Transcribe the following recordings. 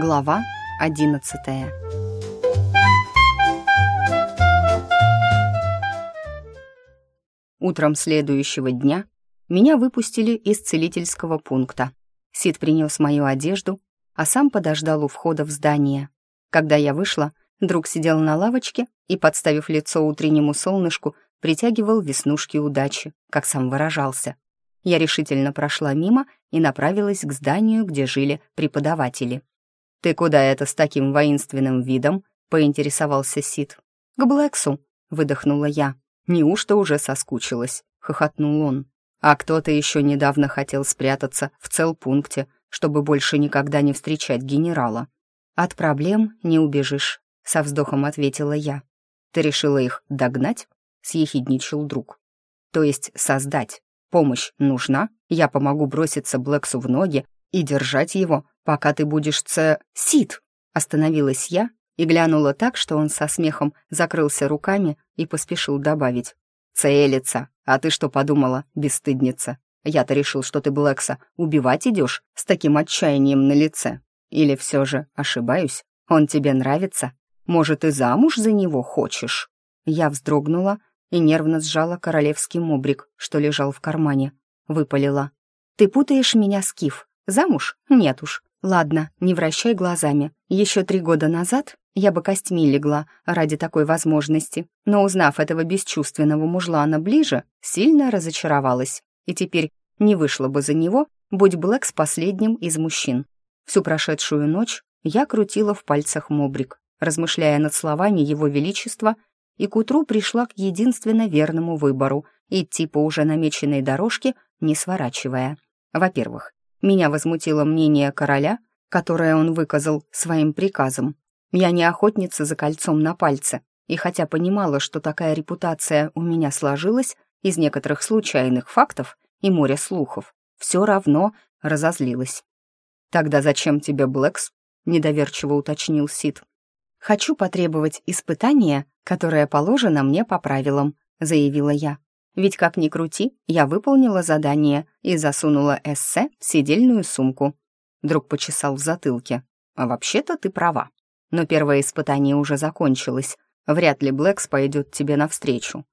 Глава одиннадцатая. Утром следующего дня меня выпустили из целительского пункта. Сид принес мою одежду, а сам подождал у входа в здание. Когда я вышла, друг сидел на лавочке и, подставив лицо утреннему солнышку, притягивал веснушки удачи, как сам выражался. Я решительно прошла мимо и направилась к зданию, где жили преподаватели. «Ты куда это с таким воинственным видом?» — поинтересовался Сид. «К Блэксу», — выдохнула я. «Неужто уже соскучилась?» — хохотнул он. «А кто-то еще недавно хотел спрятаться в целпункте, чтобы больше никогда не встречать генерала». «От проблем не убежишь», — со вздохом ответила я. «Ты решила их догнать?» — съехидничал друг. «То есть создать. Помощь нужна? Я помогу броситься Блэксу в ноги и держать его, пока ты будешь ц... Сид!» Остановилась я и глянула так, что он со смехом закрылся руками и поспешил добавить. «Целится! А ты что подумала, бесстыдница? Я-то решил, что ты Блэкса убивать идешь с таким отчаянием на лице. Или все же ошибаюсь? Он тебе нравится? Может, и замуж за него хочешь?» Я вздрогнула и нервно сжала королевский мубрик, что лежал в кармане. Выпалила. «Ты путаешь меня с Киф. Замуж? Нет уж. Ладно, не вращай глазами. Еще три года назад я бы костьми легла ради такой возможности, но узнав этого бесчувственного мужлана ближе, сильно разочаровалась. И теперь не вышла бы за него, будь Блэк с последним из мужчин. Всю прошедшую ночь я крутила в пальцах мобрик, размышляя над словами его величества, и к утру пришла к единственно верному выбору — идти по уже намеченной дорожке, не сворачивая. Во-первых, меня возмутило мнение короля, которое он выказал своим приказом. Я не охотница за кольцом на пальце, и хотя понимала, что такая репутация у меня сложилась из некоторых случайных фактов и моря слухов, все равно разозлилась. «Тогда зачем тебе Блэкс?» — недоверчиво уточнил Сид. «Хочу потребовать испытания, которое положено мне по правилам», — заявила я. Ведь как ни крути, я выполнила задание и засунула эссе в сидельную сумку. Друг почесал в затылке. А вообще-то ты права. Но первое испытание уже закончилось. Вряд ли Блэкс пойдет тебе навстречу.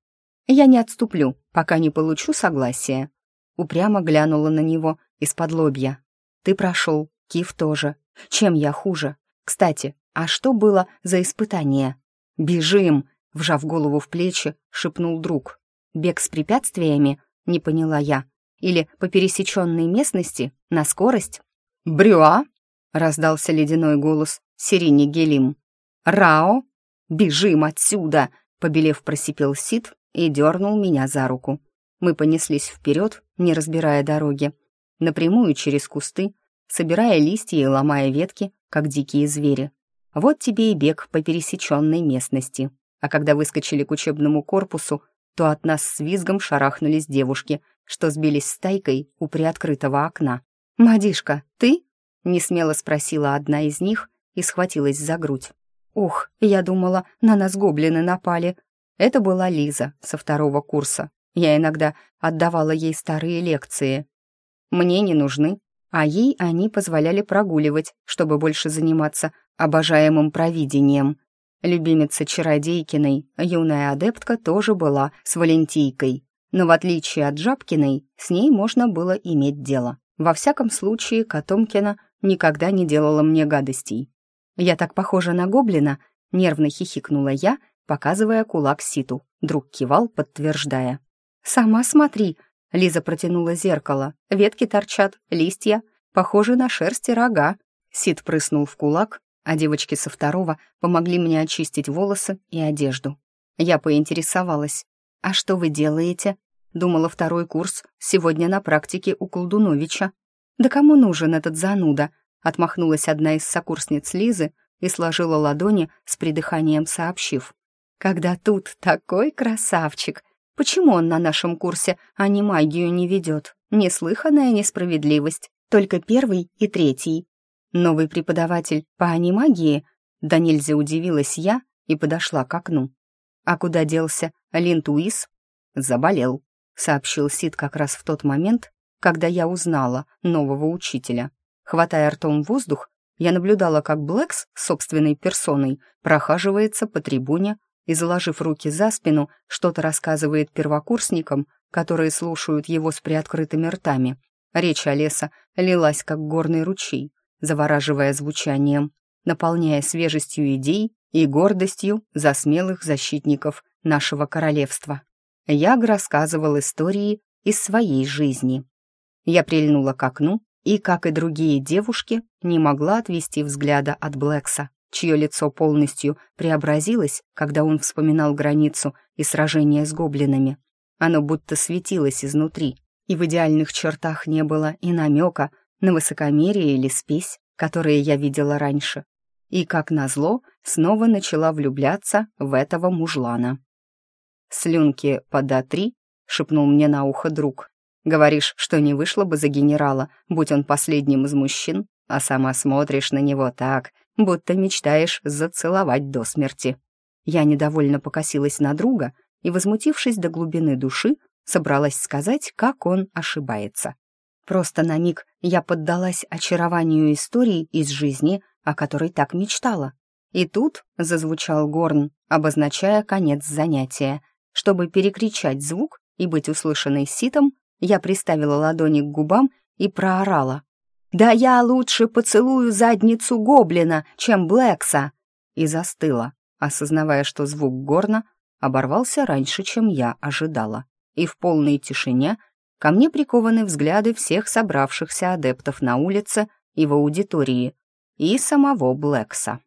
Я не отступлю, пока не получу согласия. Упрямо глянула на него из-под лобья. Ты прошел, Кив тоже. Чем я хуже? Кстати, а что было за испытание? «Бежим!» — вжав голову в плечи, шепнул друг. Бег с препятствиями, не поняла я. Или по пересеченной местности, на скорость? «Брюа!» — раздался ледяной голос Сирини Гелим. «Рао! Бежим отсюда!» — побелев просипел Сид и дернул меня за руку. Мы понеслись вперед, не разбирая дороги, напрямую через кусты, собирая листья и ломая ветки, как дикие звери. Вот тебе и бег по пересеченной местности. А когда выскочили к учебному корпусу, то от нас с визгом шарахнулись девушки, что сбились стайкой у приоткрытого окна. «Мадишка, ты?» — несмело спросила одна из них и схватилась за грудь. «Ух, я думала, на нас гоблины напали». Это была Лиза со второго курса. Я иногда отдавала ей старые лекции. Мне не нужны, а ей они позволяли прогуливать, чтобы больше заниматься обожаемым провидением. Любимица Чародейкиной, юная адептка тоже была с Валентийкой, но в отличие от Жабкиной, с ней можно было иметь дело. Во всяком случае, Котомкина никогда не делала мне гадостей. «Я так похожа на гоблина», — нервно хихикнула я, показывая кулак Ситу. Друг кивал, подтверждая. «Сама смотри», — Лиза протянула зеркало. «Ветки торчат, листья, похожи на шерсть и рога». Сит прыснул в кулак, а девочки со второго помогли мне очистить волосы и одежду. Я поинтересовалась. «А что вы делаете?» Думала, второй курс сегодня на практике у Колдуновича. «Да кому нужен этот зануда?» Отмахнулась одна из сокурсниц Лизы и сложила ладони с придыханием сообщив. «Когда тут такой красавчик! Почему он на нашем курсе, а не магию не ведет? Неслыханная несправедливость. Только первый и третий. Новый преподаватель по анимагии? Да нельзя удивилась я и подошла к окну. А куда делся Линтуис? Заболел, сообщил Сид как раз в тот момент, когда я узнала нового учителя. Хватая ртом воздух, я наблюдала, как Блэкс собственной персоной прохаживается по трибуне и, заложив руки за спину, что-то рассказывает первокурсникам, которые слушают его с приоткрытыми ртами. Речь Олеса лилась, как горный ручей, завораживая звучанием, наполняя свежестью идей и гордостью за смелых защитников нашего королевства. Яг рассказывал истории из своей жизни. Я прильнула к окну и, как и другие девушки, не могла отвести взгляда от Блэкса, чье лицо полностью преобразилось, когда он вспоминал границу и сражение с гоблинами. Оно будто светилось изнутри, и в идеальных чертах не было и намека на высокомерие или спесь, которые я видела раньше. И, как назло, снова начала влюбляться в этого мужлана. «Слюнки пода-три», — шепнул мне на ухо друг. «Говоришь, что не вышло бы за генерала, будь он последним из мужчин, а сама смотришь на него так, будто мечтаешь зацеловать до смерти». Я недовольно покосилась на друга и, возмутившись до глубины души, собралась сказать, как он ошибается. Просто на миг я поддалась очарованию истории из жизни, о которой так мечтала. И тут зазвучал горн, обозначая конец занятия — чтобы перекричать звук и быть услышанной ситом, я приставила ладони к губам и проорала. «Да я лучше поцелую задницу гоблина, чем Блэкса!» И застыла, осознавая, что звук горна оборвался раньше, чем я ожидала. И в полной тишине ко мне прикованы взгляды всех собравшихся адептов на улице и в аудитории, и самого Блэкса.